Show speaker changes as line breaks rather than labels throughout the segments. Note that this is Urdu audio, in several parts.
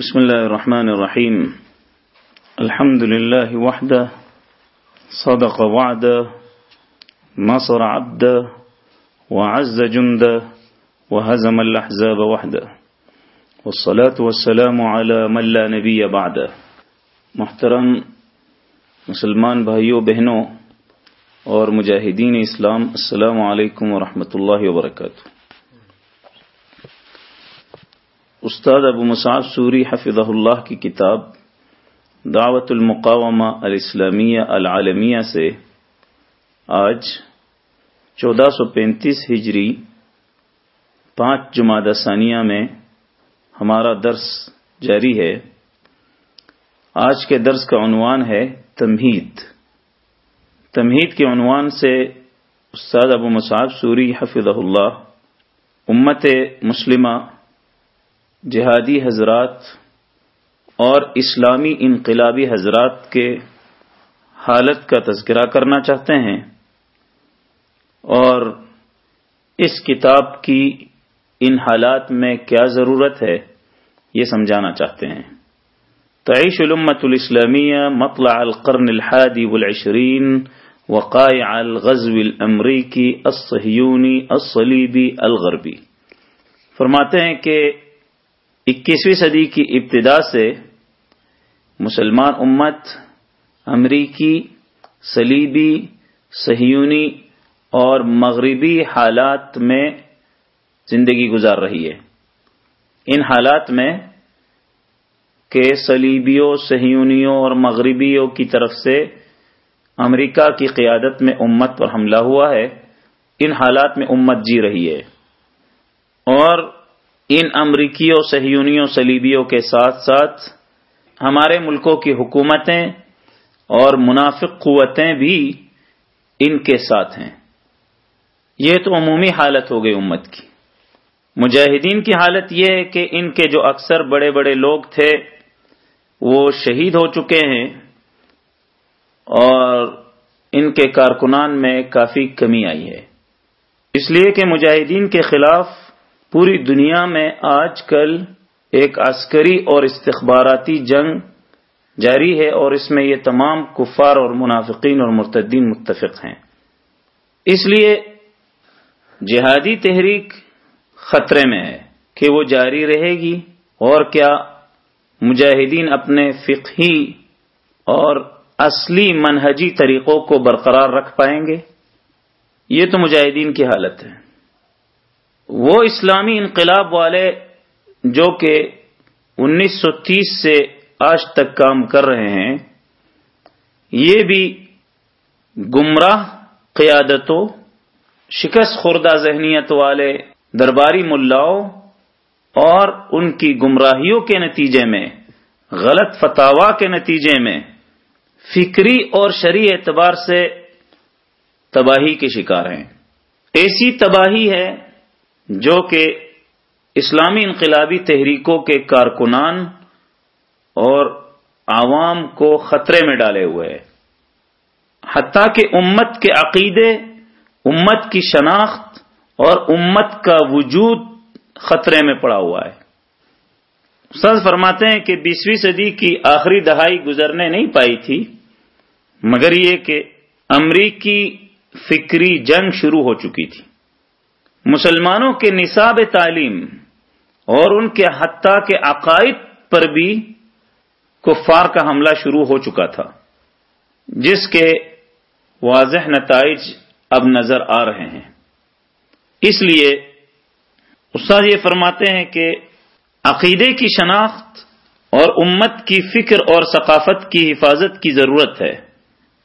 بسم الله الرحمن الرحيم الحمد لله وحده صدق وعده نصر عبده وعز جنده وهزم الأحزاب وحده والصلاة والسلام على من لا نبي بعده محترم مسلمان بھائیوں بہنوں اور مجاہدین اسلام، السلام علیکم ورحمۃ اللہ وبرکاتہ۔ استاد ابو مصعب سوری حفظ اللہ کی کتاب دعوت المقامہ الاسلامیہ العالمیہ سے آج چودہ سو پینتیس ہجری پانچ جماعت ثانیہ میں ہمارا درس جاری ہے۔ آج کے درس کا عنوان ہے تمہید۔ تمہید کے عنوان سے استاد ابو مصعب سوری حفظ اللہ، امت مسلمہ جہادی حضرات اور اسلامی انقلابی حضرات کے حالت کا تذکرہ کرنا چاہتے ہیں اور اس کتاب کی ان حالات میں کیا ضرورت ہے یہ سمجھانا چاہتے ہیں۔ تعیش الامت الاسلامیہ مطلع القرن الحادی والعشرین وقائع الغزو الامریکی الصہیونی الصلیبی الغربی۔ فرماتے ہیں کہ اکیسویں صدی کی ابتدا سے مسلمان امت امریکی سلیبی سہیونی اور مغربی حالات میں زندگی گزار رہی ہے۔ ان حالات میں کہ سلیبیوں سہیونیوں اور مغربیوں کی طرف سے امریکہ کی قیادت میں امت پر حملہ ہوا ہے، ان حالات میں امت جی رہی ہے۔ اور ان امریکیوں سہیونیوں سلیبیوں کے ساتھ ساتھ ہمارے ملکوں کی حکومتیں اور منافق قوتیں بھی ان کے ساتھ ہیں۔ یہ تو عمومی حالت ہو گئی امت کی۔ مجاہدین کی حالت یہ ہے کہ ان کے جو اکثر بڑے بڑے لوگ تھے، وہ شہید ہو چکے ہیں اور ان کے کارکنان میں کافی کمی آئی ہے۔ اس لیے کہ مجاہدین کے خلاف پوری دنیا میں آج کل ایک عسکری اور استخباراتی جنگ جاری ہے اور اس میں یہ تمام کفار اور منافقین اور مرتدین متفق ہیں۔ اس لیے جہادی تحریک خطرے میں ہے کہ وہ جاری رہے گی اور کیا مجاہدین اپنے فقہی اور اصلی منہجی طریقوں کو برقرار رکھ پائیں گے؟ یہ تو مجاہدین کی حالت ہے۔ وہ اسلامی انقلاب والے جو کہ انیس سو تیس سے آج تک کام کر رہے ہیں، یہ بھی گمراہ قیادتوں، شکست خوردہ ذہنیت والے درباری ملاؤں اور ان کی گمراہیوں کے نتیجے میں، غلط فتوا کے نتیجے میں فکری اور شرعی اعتبار سے تباہی کے شکار ہیں۔ ایسی تباہی ہے جو کہ اسلامی انقلابی تحریکوں کے کارکنان اور عوام کو خطرے میں ڈالے ہوئے ہیں۔ حتیٰ کہ امت کے عقیدے، امت کی شناخت اور امت کا وجود خطرے میں پڑا ہوا ہے۔ سز فرماتے ہیں کہ بیسویں صدی کی آخری دہائی گزرنے نہیں پائی تھی، مگر یہ کہ امریکی فکری جنگ شروع ہو چکی تھی۔ مسلمانوں کے نصاب تعلیم اور ان کے حتیٰ کے عقائد پر بھی کفار کا حملہ شروع ہو چکا تھا، جس کے واضح نتائج اب نظر آ رہے ہیں۔ اس لیے استاد یہ فرماتے ہیں کہ عقیدے کی شناخت اور امت کی فکر اور ثقافت کی حفاظت کی ضرورت ہے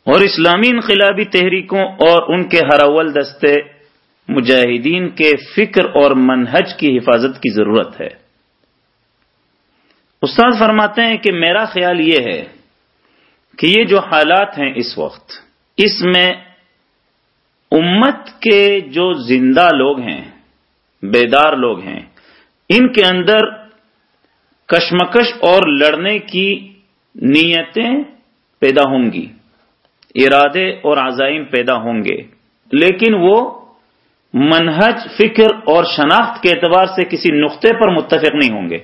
اور اسلامی انقلابی تحریکوں اور ان کے ہر اول دستے مجاہدین کے فکر اور منہج کی حفاظت کی ضرورت ہے۔ استاد فرماتے ہیں کہ میرا خیال یہ ہے کہ یہ جو حالات ہیں اس وقت، اس میں امت کے جو زندہ لوگ ہیں، بیدار لوگ ہیں، ان کے اندر کشمکش اور لڑنے کی نیتیں پیدا ہوں گی، ارادے اور عزائم پیدا ہوں گے، لیکن وہ منہج، فکر اور شناخت کے اعتبار سے کسی نقطے پر متفق نہیں ہوں گے۔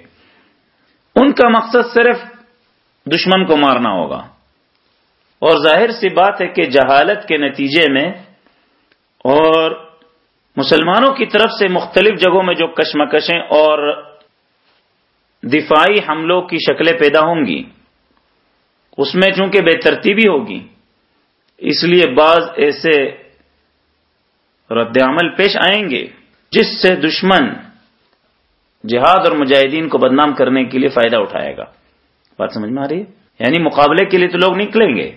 ان کا مقصد صرف دشمن کو مارنا ہوگا۔ اور ظاہر سی بات ہے کہ جہالت کے نتیجے میں اور مسلمانوں کی طرف سے مختلف جگہوں میں جو کشمکشیں اور دفاعی حملوں کی شکلیں پیدا ہوں گی، اس میں چونکہ بے ترتیبی ہوگی، اس لیے بعض ایسے رد عمل پیش آئیں گے، جس سے دشمن جہاد اور مجاہدین کو بدنام کرنے کے لیے فائدہ اٹھائے گا۔ بات سمجھ میں آ رہی ہے؟ یعنی مقابلے کے لیے تو لوگ نکلیں گے،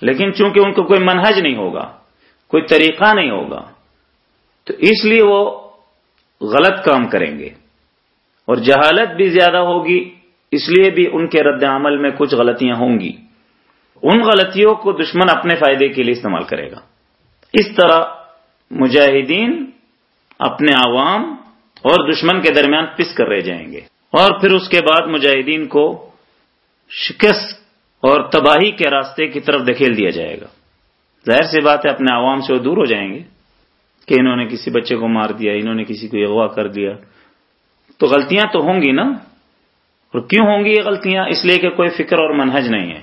لیکن چونکہ ان کو کوئی منہج نہیں ہوگا، کوئی طریقہ نہیں ہوگا، تو اس لیے وہ غلط کام کریں گے۔ اور جہالت بھی زیادہ ہوگی، اس لیے بھی ان کے رد عمل میں کچھ غلطیاں ہوں گی۔ ان غلطیوں کو دشمن اپنے فائدے کے لیے استعمال کرے گا۔ اس طرح مجاہدین اپنے عوام اور دشمن کے درمیان پس کر رہ جائیں گے۔ اور پھر اس کے بعد مجاہدین کو شکست اور تباہی کے راستے کی طرف دھکیل دیا جائے گا۔ ظاہر سی بات ہے، اپنے عوام سے وہ دور ہو جائیں گے کہ انہوں نے کسی بچے کو مار دیا، انہوں نے کسی کو اغوا کر دیا۔ تو غلطیاں تو ہوں گی نا؟ اور کیوں ہوں گی یہ غلطیاں؟ اس لیے کہ کوئی فکر اور منہج نہیں ہے۔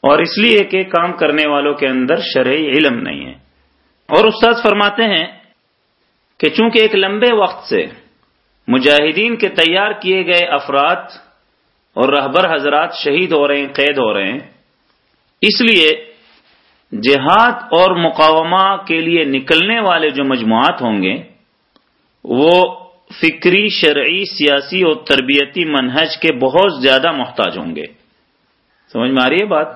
اور اس لیے کہ کام کرنے والوں کے اندر شرعی علم نہیں ہے۔ اور استاد فرماتے ہیں کہ چونکہ ایک لمبے وقت سے مجاہدین کے تیار کیے گئے افراد اور رہبر حضرات شہید ہو رہے ہیں، قید ہو رہے ہیں، اس لیے جہاد اور مقامہ کے لیے نکلنے والے جو مجموعات ہوں گے، وہ فکری، شرعی، سیاسی اور تربیتی منہج کے بہت زیادہ محتاج ہوں گے۔ سمجھ میں آ رہی ہے بات؟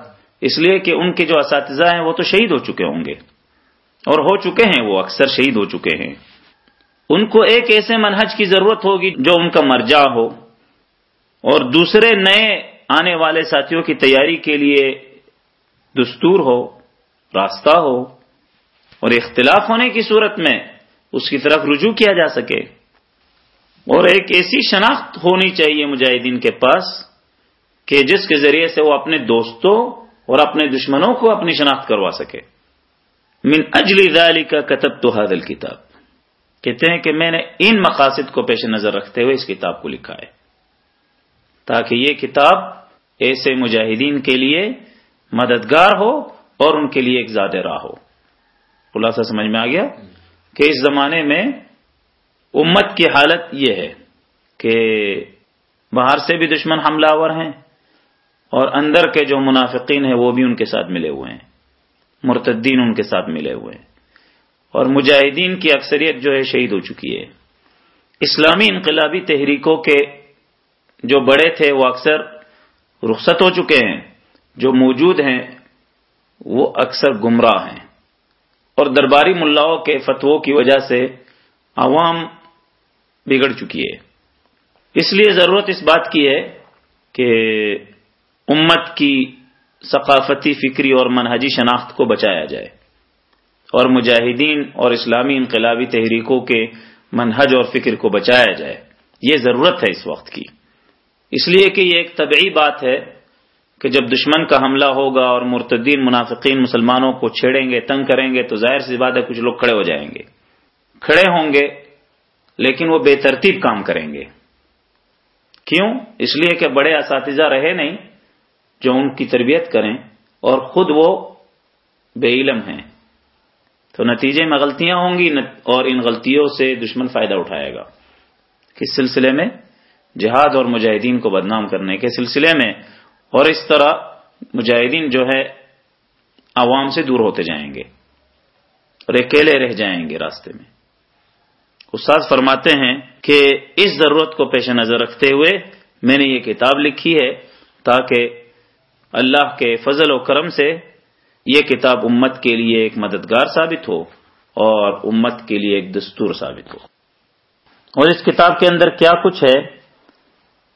اس لیے کہ ان کے جو اساتذہ ہیں وہ تو شہید ہو چکے ہوں گے۔ اور ہو چکے ہیں وہ، اکثر شہید ہو چکے ہیں۔ ان کو ایک ایسے منہج کی ضرورت ہوگی جو ان کا مرجع ہو۔ اور دوسرے نئے آنے والے ساتھیوں کی تیاری کے لیے دستور ہو، راستہ ہو۔ اور اختلاف ہونے کی صورت میں اس کی طرف رجوع کیا جا سکے۔ اور ایک ایسی شناخت ہونی چاہیے مجاہدین کے پاس کہ جس کے ذریعے سے وہ اپنے دوستوں اور اپنے دشمنوں کو اپنی شناخت کروا سکے۔ من اجلی ذالی کا کتب تو حادل کتاب کہتے ہیں کہ میں نے ان مقاصد کو پیش نظر رکھتے ہوئے اس کتاب کو لکھا ہے۔ تاکہ یہ کتاب ایسے مجاہدین کے لیے مددگار ہو اور ان کے لیے ایک زیادہ راہ ہو۔ خلاصہ سمجھ میں آ گیا؟ کہ اس زمانے میں امت کی حالت یہ ہے کہ باہر سے بھی دشمن حملہ آور ہیں اور اندر کے جو منافقین ہیں وہ بھی ان کے ساتھ ملے ہوئے ہیں۔ مرتدین ان کے ساتھ ملے ہوئے ہیں۔ اور مجاہدین کی اکثریت جو ہے شہید ہو چکی ہے۔ اسلامی انقلابی تحریکوں کے جو بڑے تھے وہ اکثر رخصت ہو چکے ہیں۔ جو موجود ہیں وہ اکثر گمراہ ہیں۔ اور درباری ملاؤں کے فتووں کی وجہ سے عوام بگڑ چکی ہے۔ اس لیے ضرورت اس بات کی ہے کہ امت کی ثقافتی فکری اور منہجی شناخت کو بچایا جائے اور مجاہدین اور اسلامی انقلابی تحریکوں کے منہج اور فکر کو بچایا جائے یہ ضرورت ہے اس وقت کی اس لیے کہ یہ ایک طبعی بات ہے کہ جب دشمن کا حملہ ہوگا اور مرتدین منافقین مسلمانوں کو چھیڑیں گے، تنگ کریں گے، تو ظاہر سی بات ہے کچھ لوگ کھڑے ہو جائیں گے۔ کھڑے ہوں گے، لیکن وہ بے ترتیب کام کریں گے۔ کیوں؟ اس لیے کہ بڑے اساتذہ رہے نہیں۔ جو ان کی تربیت کریں اور خود وہ بے علم ہیں۔ تو نتیجے میں غلطیاں ہوں گی اور ان غلطیوں سے دشمن فائدہ اٹھائے گا۔ کس سلسلے میں؟ جہاد اور مجاہدین کو بدنام کرنے کے سلسلے میں۔ اور اس طرح مجاہدین جو ہے، عوام سے دور ہوتے جائیں گے اور اکیلے رہ جائیں گے راستے میں۔ استاد فرماتے ہیں کہ اس ضرورت کو پیش نظر رکھتے ہوئے میں نے یہ کتاب لکھی ہے تاکہ اللہ کے فضل و کرم سے یہ کتاب امت کے لیے ایک مددگار ثابت ہو اور امت کے لیے ایک دستور ثابت ہو۔ اور اس کتاب کے اندر کیا کچھ ہے؟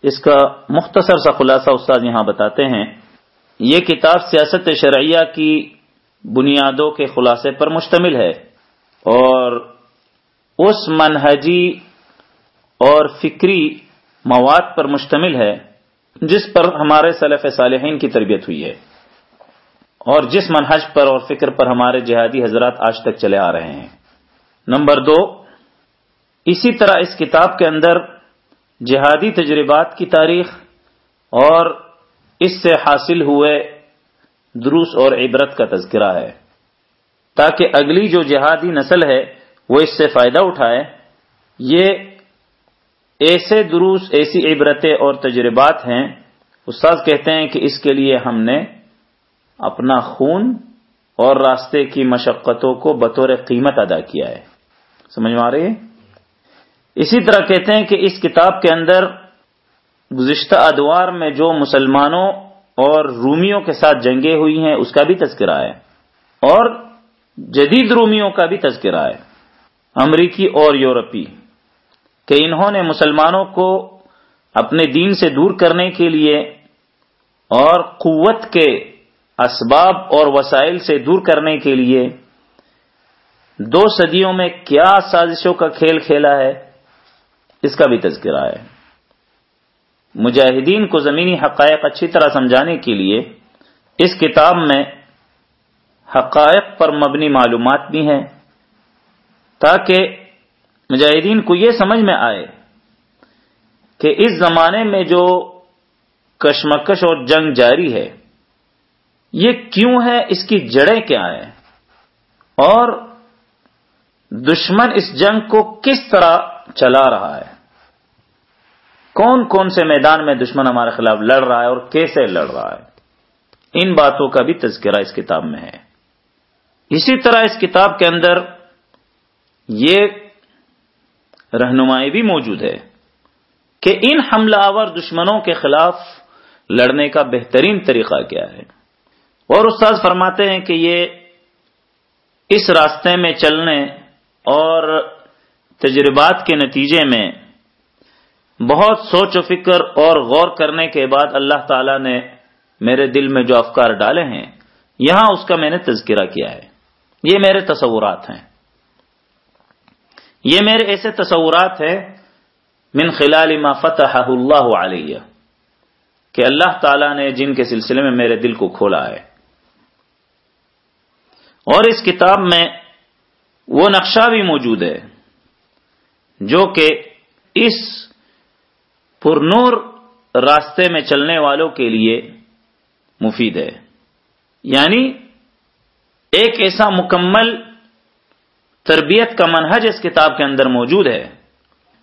اس کا مختصر سا خلاصہ استاد یہاں بتاتے ہیں۔ یہ کتاب سیاست شرعیہ کی بنیادوں کے خلاصے پر مشتمل ہے اور اس منہجی اور فکری مواد پر مشتمل ہے۔ جس پر ہمارے صلف صالحین کی تربیت ہوئی ہے اور جس منہج پر اور فکر پر ہمارے جہادی حضرات آج تک چلے آ رہے ہیں۔ نمبر دو، اسی طرح اس کتاب کے اندر جہادی تجربات کی تاریخ اور اس سے حاصل ہوئے دروس اور عبرت کا تذکرہ ہے۔ تاکہ اگلی جو جہادی نسل ہے وہ اس سے فائدہ اٹھائے، یہ ایسے دروس، ایسی عبرتیں اور تجربات ہیں استاد کہتے ہیں کہ اس کے لیے ہم نے اپنا خون اور راستے کی مشقتوں کو بطور قیمت ادا کیا ہے۔ سمجھ میں آ رہی ہے؟ اسی طرح کہتے ہیں کہ اس کتاب کے اندر گزشتہ ادوار میں جو مسلمانوں اور رومیوں کے ساتھ جنگیں ہوئی ہیں، اس کا بھی تذکرہ ہے۔ اور جدید رومیوں کا بھی تذکرہ ہے۔ امریکی اور یورپی۔ کہ انہوں نے مسلمانوں کو اپنے دین سے دور کرنے کے لیے اور قوت کے اسباب اور وسائل سے دور کرنے کے لیے دو صدیوں میں کیا سازشوں کا کھیل کھیلا ہے، اس کا بھی تذکرہ ہے۔ مجاہدین کو زمینی حقائق اچھی طرح سمجھانے کے لیے اس کتاب میں حقائق پر مبنی معلومات بھی ہیں تاکہ مجاہدین کو یہ سمجھ میں آئے کہ اس زمانے میں جو کشمکش اور جنگ جاری ہے، یہ کیوں ہے؟ اس کی جڑیں کیا ہیں؟ اور دشمن اس جنگ کو کس طرح چلا رہا ہے؟ کون کون سے میدان میں دشمن ہمارے خلاف لڑ رہا ہے اور کیسے لڑ رہا ہے؟ ان باتوں کا بھی تذکرہ اس کتاب میں ہے۔ اسی طرح اس کتاب کے اندر یہ رہنمائی بھی موجود ہے کہ ان حملہ آور دشمنوں کے خلاف لڑنے کا بہترین طریقہ کیا ہے۔ اور استاذ فرماتے ہیں کہ یہ اس راستے میں چلنے اور تجربات کے نتیجے میں بہت سوچ و فکر اور غور کرنے کے بعد اللہ تعالی نے میرے دل میں جو افکار ڈالے ہیں، یہاں اس کا میں نے تذکرہ کیا ہے۔ یہ میرے تصورات ہیں۔ یہ میرے ایسے تصورات ہیں من خلال ما فتح اللہ علیہ کہ اللہ تعالی نے جن کے سلسلے میں میرے دل کو کھولا ہے۔ اور اس کتاب میں وہ نقشہ بھی موجود ہے جو کہ اس پرنور راستے میں چلنے والوں کے لیے مفید ہے۔ یعنی ایک ایسا مکمل تربیت کا منہج اس کتاب کے اندر موجود ہے،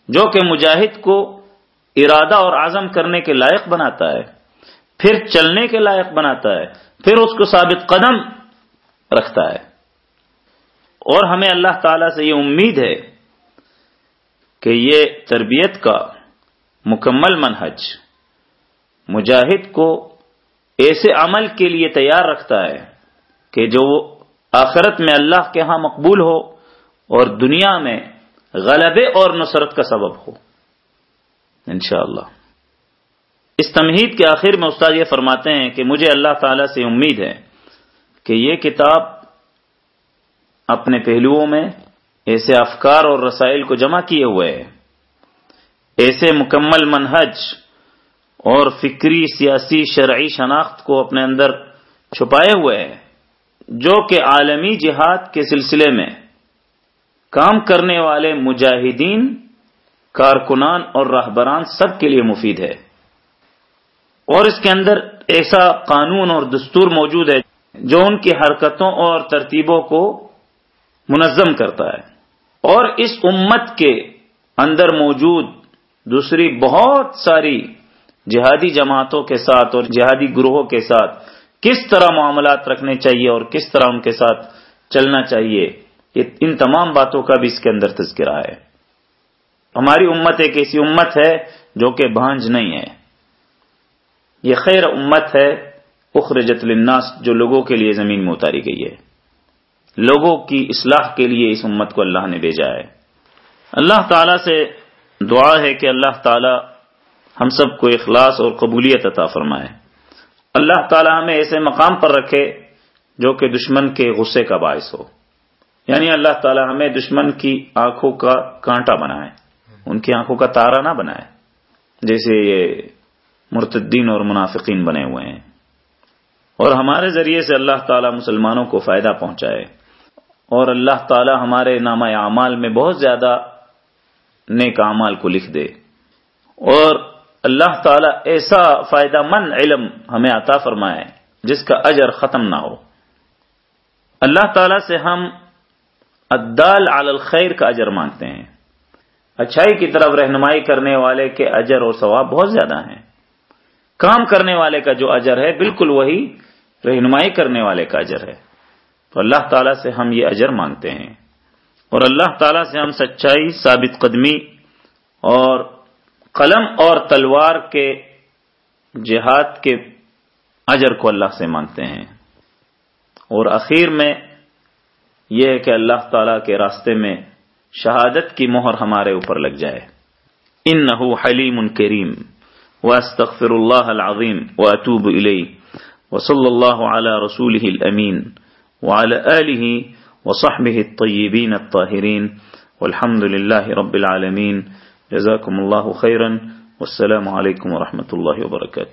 جو کہ مجاہد کو ارادہ اور عزم کرنے کے لائق بناتا ہے، پھر چلنے کے لائق بناتا ہے، پھر اس کو ثابت قدم رکھتا ہے۔ اور ہمیں اللہ تعالی سے یہ امید ہے کہ یہ تربیت کا مکمل منہج مجاہد کو ایسے عمل کے لیے تیار رکھتا ہے کہ جو آخرت میں اللہ کے ہاں مقبول ہو اور دنیا میں غلبے اور نصرت کا سبب ہو۔ انشاءاللہ۔ اس تمہید کے آخر میں استاد یہ فرماتے ہیں کہ مجھے اللہ تعالی سے امید ہے کہ یہ کتاب اپنے پہلوؤں میں ایسے افکار اور رسائل کو جمع کیے ہوئے ہے۔ ایسے مکمل منہج اور فکری، سیاسی، شرعی شناخت کو اپنے اندر چھپائے ہوئے ہے جو کہ عالمی جہاد کے سلسلے میں کام کرنے والے مجاہدین، کارکنان اور راہبران سب کے لیے مفید ہے۔ اور اس کے اندر ایسا قانون اور دستور موجود ہے جو ان کی حرکتوں اور ترتیبوں کو منظم کرتا ہے۔ اور اس امت کے اندر موجود دوسری بہت ساری جہادی جماعتوں کے ساتھ اور جہادی گروہوں کے ساتھ کس طرح معاملات رکھنے چاہیے اور کس طرح ان کے ساتھ چلنا چاہیے یہ ان تمام باتوں کا بھی اس کے اندر تذکرہ ہے۔ ہماری امت ایک ایسی امت ہے جو کہ بھانج نہیں ہے۔ یہ خیر امت ہے، اخرجت للناس، جو لوگوں کے لیے زمین میں اتاری گئی ہے۔ لوگوں کی اصلاح کے لیے اس امت کو اللہ نے بھیجا ہے۔ اللہ تعالی سے دعا ہے کہ اللہ تعالی ہم سب کو اخلاص اور قبولیت عطا فرمائے۔ اللہ تعالی ہمیں ایسے مقام پر رکھے جو کہ دشمن کے غصے کا باعث ہو۔ یعنی اللہ تعالی ہمیں دشمن کی آنکھوں کا کانٹا بنائے، ان کی آنکھوں کا تارا نہ بنائے۔ جیسے یہ مرتدین اور منافقین بنے ہوئے ہیں۔ اور ہمارے ذریعے سے اللہ تعالیٰ مسلمانوں کو فائدہ پہنچائے۔ اور اللہ تعالیٰ ہمارے نامہ اعمال میں بہت زیادہ نیک اعمال کو لکھ دے۔ اور اللہ تعالیٰ ایسا فائدہ مند علم ہمیں عطا فرمائے، جس کا اجر ختم نہ ہو۔ اللہ تعالیٰ سے ہم عدال علی الخیر کا اجر مانگتے ہیں۔ اچھائی کی طرف رہنمائی کرنے والے کے اجر اور ثواب بہت زیادہ ہیں۔ کام کرنے والے کا جو اجر ہے، بالکل وہی رہنمائی کرنے والے کا اجر ہے۔ تو اللہ تعالیٰ سے ہم یہ اجر مانگتے ہیں۔ اور اللہ تعالیٰ سے ہم سچائی، ثابت قدمی اور قلم اور تلوار کے جہاد کے اجر کو اللہ سے مانگتے ہیں۔ اور اخیر میں یہ ہے کہ اللہ تعالی کے راستے میں شہادت کی مہر ہمارے اوپر لگ جائے۔ ان نہ حلیم کریم۔ و استغفر اللہ العظیم و اطوب علیہ وصلی اللہ علی رسول امین وعلى آله وصحبه الطيبين الطاهرين والحمد لله رب العالمين جزاكم الله خيرا والسلام عليكم ورحمة الله وبركاته